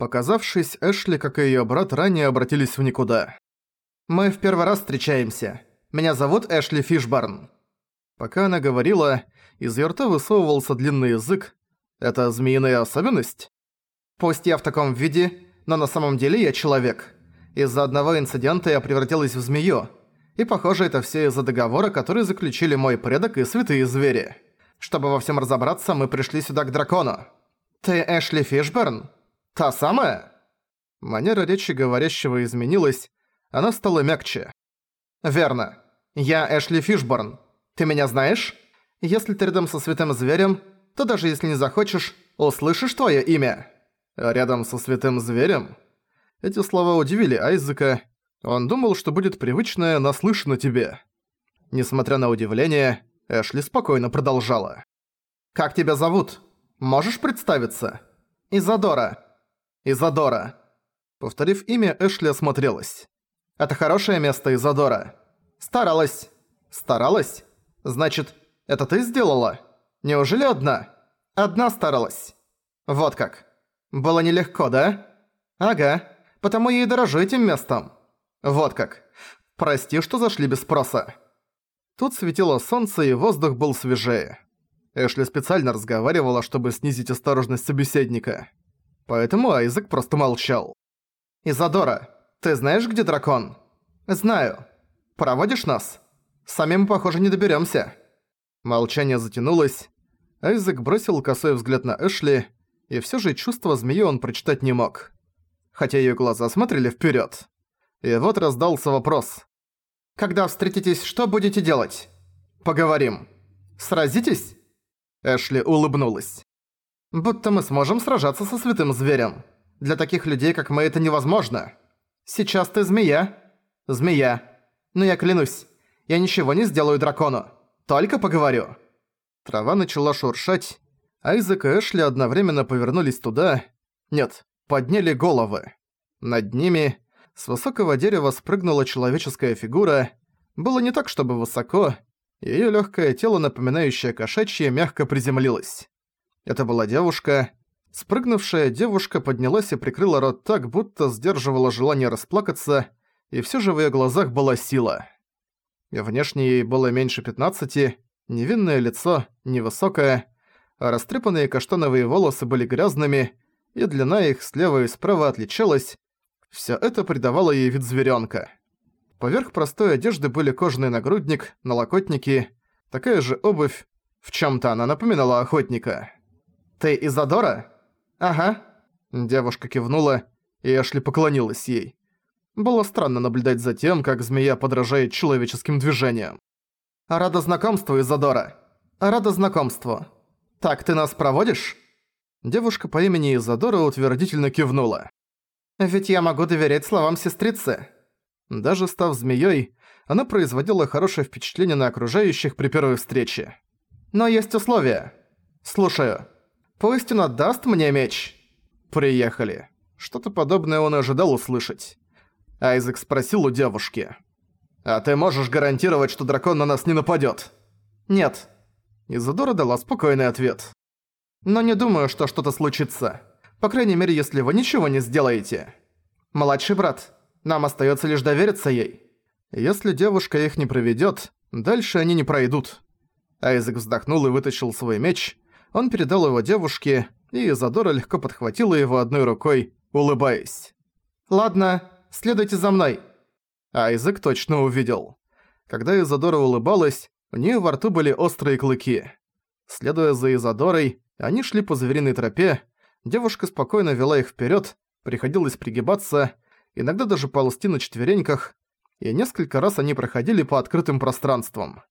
Показавшись, Эшли, как и её брат, ранее обратились в никуда. «Мы в первый раз встречаемся. Меня зовут Эшли Фишбарн». Пока она говорила, из её рта высовывался длинный язык. Это змеиная особенность? Пусть я в таком виде, но на самом деле я человек. Из-за одного инцидента я превратилась в змею. И похоже, это все из-за договора, который заключили мой предок и святые звери. Чтобы во всем разобраться, мы пришли сюда к дракону. Ты Эшли Фишберн? Та самая? Манера речи говорящего изменилась, она стала мягче. Верно. Я Эшли Фишборн. Ты меня знаешь? Если ты рядом со святым зверем, то даже если не захочешь, услышишь твое имя. Рядом со святым зверем? Эти слова удивили Айзека. Он думал, что будет привычное «наслышано тебе». Несмотря на удивление, Эшли спокойно продолжала. «Как тебя зовут? Можешь представиться?» «Изадора». «Изадора». Повторив имя, Эшли осмотрелась. «Это хорошее место, Изадора». «Старалась». «Старалась? Значит, это ты сделала? Неужели одна?» «Одна старалась». «Вот как. Было нелегко, да?» «Ага. Потому я и дорожу этим местом». «Вот как. Прости, что зашли без спроса». Тут светило солнце, и воздух был свежее. Эшли специально разговаривала, чтобы снизить осторожность собеседника. Поэтому Айзек просто молчал. «Изадора, ты знаешь, где дракон?» «Знаю. Проводишь нас? Самим, похоже, не доберёмся». Молчание затянулось. Айзек бросил косой взгляд на Эшли, и всё же чувство змеи он прочитать не мог. Хотя её глаза смотрели вперёд. И вот раздался вопрос. Когда встретитесь, что будете делать? Поговорим. Сразитесь? Эшли улыбнулась. Будто мы сможем сражаться со святым зверем. Для таких людей, как мы, это невозможно. Сейчас ты змея. Змея. Но я клянусь, я ничего не сделаю дракону. Только поговорю. Трава начала шуршать. Айзек и Эшли одновременно повернулись туда. Нет, подняли головы. Над ними с высокого дерева спрыгнула человеческая фигура. Было не так, чтобы высоко. Её лёгкое тело, напоминающее кошачье, мягко приземлилось. Это была девушка. Спрыгнувшая девушка поднялась и прикрыла рот так, будто сдерживала желание расплакаться, и всё же в её глазах была сила. Внешне ей было меньше пятнадцати, невинное лицо, невысокое, а растрепанные каштановые волосы были грязными, и длина их слева и справа отличалась, Всё это придавало ей вид зверёнка. Поверх простой одежды были кожаный нагрудник, налокотники, такая же обувь, в чём-то она напоминала охотника. «Ты Изадора?» «Ага». Девушка кивнула, и Эшли поклонилась ей. Было странно наблюдать за тем, как змея подражает человеческим движениям. «Рада знакомству, Изадора. Рада знакомству. Так, ты нас проводишь?» Девушка по имени Изадора утвердительно кивнула. Ведь я могу доверять словам сестрицы. Даже став змеёй, она производила хорошее впечатление на окружающих при первой встрече. Но есть условия. Слушаю. Пусть он отдаст мне меч. Приехали. Что-то подобное он ожидал услышать. Айзек спросил у девушки. «А ты можешь гарантировать, что дракон на нас не нападёт?» «Нет». Изодора дала спокойный ответ. «Но не думаю, что что-то случится. По крайней мере, если вы ничего не сделаете. Младший брат, нам остается лишь довериться ей. Если девушка их не проведет, дальше они не пройдут. Айзек вздохнул и вытащил свой меч. Он передал его девушке, и Изадора легко подхватила его одной рукой, улыбаясь. «Ладно, следуйте за мной». Айзек точно увидел. Когда Изадора улыбалась, у нее во рту были острые клыки. Следуя за Изадорой, они шли по звериной тропе, Девушка спокойно вела их вперед, приходилось пригибаться, иногда даже ползти на четвереньках, и несколько раз они проходили по открытым пространствам.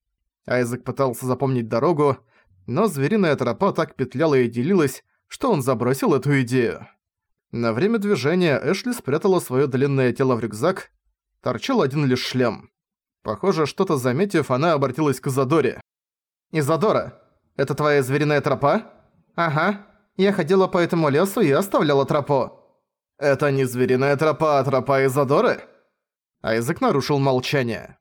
Айзек пытался запомнить дорогу, но звериная тропа так петляла и делилась, что он забросил эту идею. На время движения Эшли спрятала своё длинное тело в рюкзак, торчал один лишь шлем. Похоже, что-то заметив, она обратилась к Изадоре. «Изадора, это твоя звериная тропа?» «Ага», я ходила по этому лесу и оставляла тропу. Это не звериная тропа, а тропа Изодоры? Айзек нарушил молчание.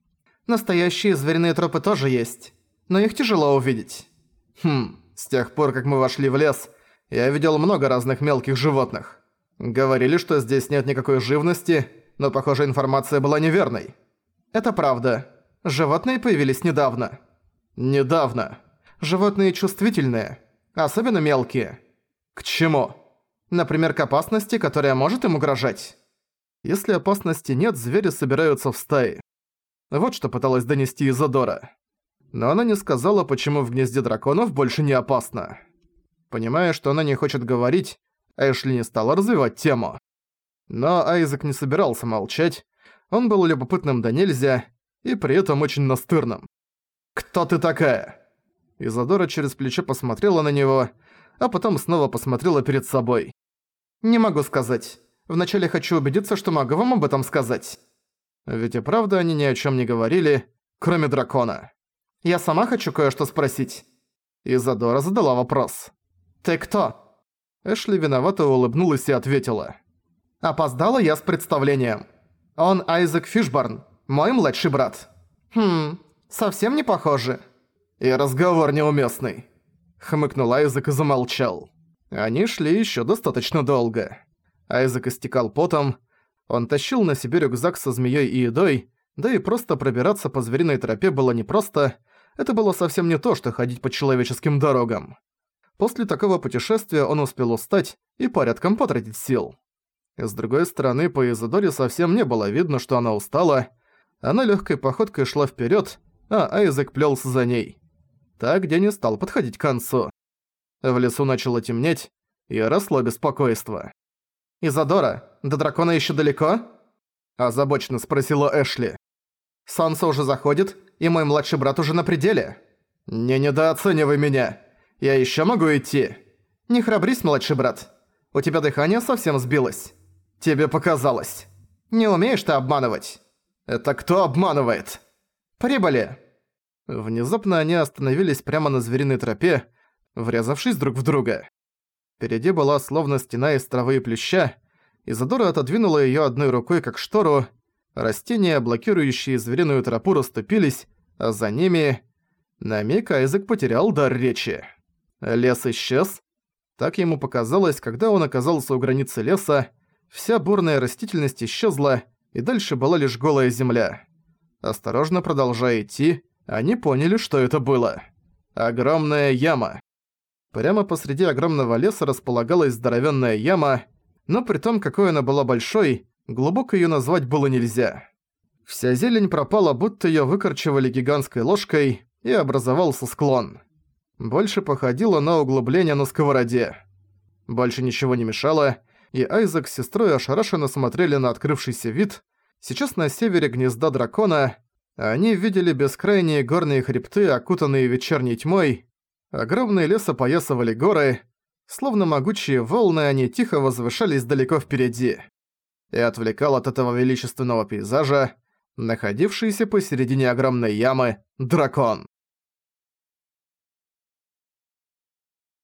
Настоящие звериные тропы тоже есть, но их тяжело увидеть. Хм, с тех пор, как мы вошли в лес, я видел много разных мелких животных. Говорили, что здесь нет никакой живности, но, похоже, информация была неверной. Это правда. Животные появились недавно. Недавно. Животные чувствительные, особенно мелкие. К чему? Например, к опасности, которая может им угрожать. Если опасности нет, звери собираются в стаи. Вот что пыталась донести Изодора. Но она не сказала, почему в гнезде драконов больше не опасно. Понимая, что она не хочет говорить, Эшли не стала развивать тему. Но Айзек не собирался молчать, он был любопытным до нельзя и при этом очень настырным. «Кто ты такая?» Изодора через плечо посмотрела на него, а потом снова посмотрела перед собой. «Не могу сказать. Вначале хочу убедиться, что могу вам об этом сказать». Ведь и правда они ни о чем не говорили, кроме дракона. «Я сама хочу кое-что спросить». Изодора задала вопрос. «Ты кто?» Эшли виновато улыбнулась и ответила. «Опоздала я с представлением. Он Айзек Фишбарн, мой младший брат». «Хм, совсем не похоже». «И разговор неуместный», — хмыкнул Айзек и замолчал. Они шли еще достаточно долго. Айзек истекал потом, он тащил на себе рюкзак со змеей и едой, да и просто пробираться по звериной тропе было непросто, это было совсем не то, что ходить по человеческим дорогам. После такого путешествия он успел устать и порядком потратить сил. С другой стороны, по Изодоре совсем не было видно, что она устала. Она легкой походкой шла вперед, а Айзек плелся за ней. Так день и стал подходить к концу. В лесу начало темнеть, и росло беспокойство. «Изодора, до дракона еще далеко?» Озабоченно спросила Эшли. «Солнце уже заходит, и мой младший брат уже на пределе». «Не недооценивай меня. Я еще могу идти?» «Не храбрись, младший брат. У тебя дыхание совсем сбилось. Тебе показалось. Не умеешь ты обманывать». «Это кто обманывает?» «Прибыли». Внезапно они остановились прямо на звериной тропе, врезавшись друг в друга. Впереди была словно стена из травы и плюща, Изадора отодвинула её одной рукой как штору, растения, блокирующие звериную тропу, расступились, а за ними... На миг Айзек потерял дар речи. Лес исчез. Так ему показалось, когда он оказался у границы леса, вся бурная растительность исчезла, и дальше была лишь голая земля. Осторожно продолжая идти, они поняли, что это было. Огромная яма. Прямо посреди огромного леса располагалась здоровенная яма, но при том, какой она была большой, глубоко её назвать было нельзя. Вся зелень пропала, будто её выкорчевали гигантской ложкой, и образовался склон. Больше походило на углубление на сковороде. Больше ничего не мешало, и Айзек с сестрой ошарашенно смотрели на открывшийся вид. Сейчас на севере гнезда дракона они видели бескрайние горные хребты, окутанные вечерней тьмой, Огромные леса поясывали горы, словно могучие волны они тихо возвышались далеко впереди. И отвлекал от этого величественного пейзажа находившийся посередине огромной ямы дракон.